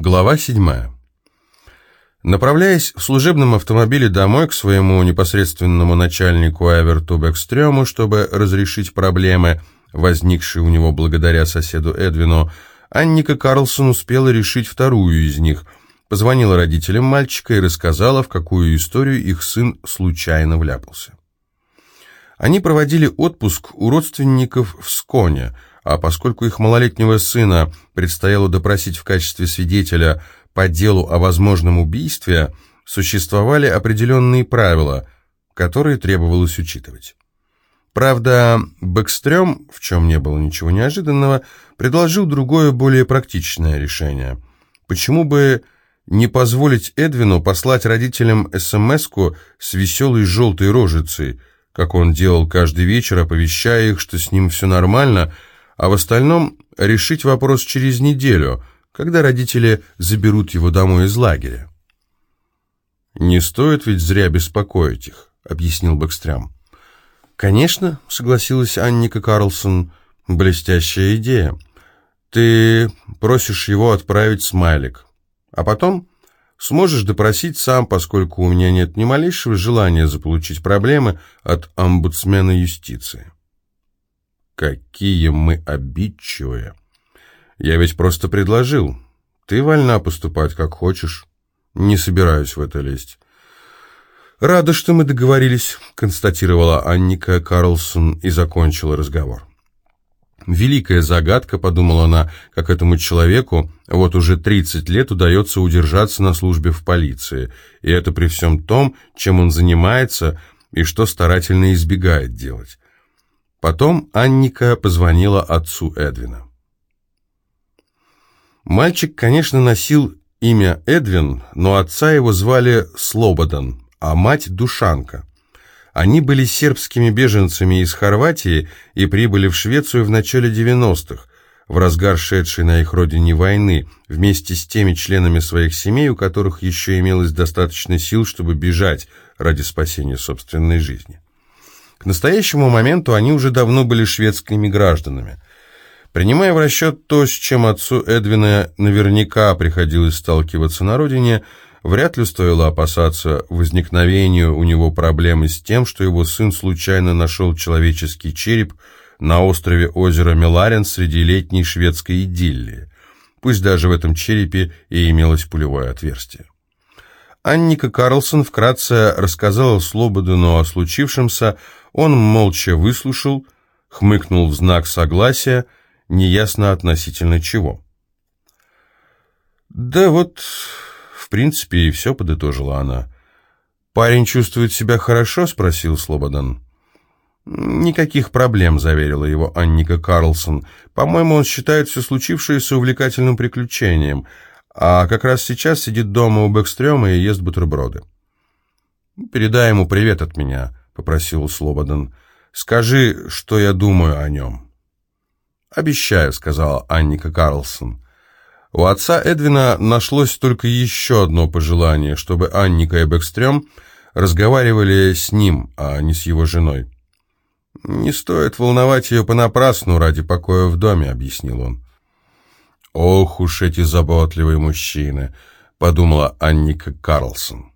Глава 7. Направляясь в служебном автомобиле домой к своему непосредственному начальнику Эверту Бэкстрёму, чтобы разрешить проблемы, возникшие у него благодаря соседу Эдвину, Анника Карлсон успела решить вторую из них, позвонила родителям мальчика и рассказала, в какую историю их сын случайно вляпался. Они проводили отпуск у родственников в Сконе – а поскольку их малолетнего сына предстояло допросить в качестве свидетеля по делу о возможном убийстве, существовали определенные правила, которые требовалось учитывать. Правда, Бэкстрём, в чем не было ничего неожиданного, предложил другое, более практичное решение. Почему бы не позволить Эдвину послать родителям смс с веселой желтой рожицей, как он делал каждый вечер, оповещая их, что с ним все нормально – а в остальном решить вопрос через неделю, когда родители заберут его домой из лагеря. «Не стоит ведь зря беспокоить их», — объяснил Бэкстрям. «Конечно», — согласилась Анника Карлсон, — «блестящая идея. Ты просишь его отправить смайлик, а потом сможешь допросить сам, поскольку у меня нет ни малейшего желания заполучить проблемы от омбудсмена юстиции». Какие мы обидчивые. Я ведь просто предложил. Ты вольна поступать как хочешь. Не собираюсь в это лезть. «Рада, что мы договорились», — констатировала Анника Карлсон и закончила разговор. «Великая загадка», — подумала она, — «как этому человеку вот уже 30 лет удается удержаться на службе в полиции, и это при всем том, чем он занимается и что старательно избегает делать. Потом Анника позвонила отцу Эдвина. Мальчик, конечно, носил имя Эдвин, но отца его звали Слободан, а мать Душанка. Они были сербскими беженцами из Хорватии и прибыли в Швецию в начале 90-х, в разгар шедшей на их родине войны, вместе с теми членами своих семей, у которых еще имелось достаточно сил, чтобы бежать ради спасения собственной жизни. К настоящему моменту они уже давно были шведскими гражданами. Принимая в расчет то, с чем отцу Эдвина наверняка приходилось сталкиваться на родине, вряд ли стоило опасаться возникновения у него проблемы с тем, что его сын случайно нашел человеческий череп на острове озера Меларен среди летней шведской идиллии. Пусть даже в этом черепе и имелось пулевое отверстие. Анника Карлсон вкратце рассказала Слободину о случившемся, он молча выслушал, хмыкнул в знак согласия, неясно относительно чего. «Да вот, в принципе, и все», — подытожила она. «Парень чувствует себя хорошо?» — спросил Слободан. «Никаких проблем», — заверила его Анника Карлсон. «По-моему, он считает все случившееся увлекательным приключением, а как раз сейчас сидит дома у Бэкстрёма и ест бутерброды». «Передай ему привет от меня», попросил Слободан. «Скажи, что я думаю о нем». «Обещаю», — сказала Анника Карлсон. У отца Эдвина нашлось только еще одно пожелание, чтобы Анника и Бэкстрём разговаривали с ним, а не с его женой. «Не стоит волновать ее понапрасну ради покоя в доме», — объяснил он. «Ох уж эти заботливые мужчины», — подумала Анника Карлсон.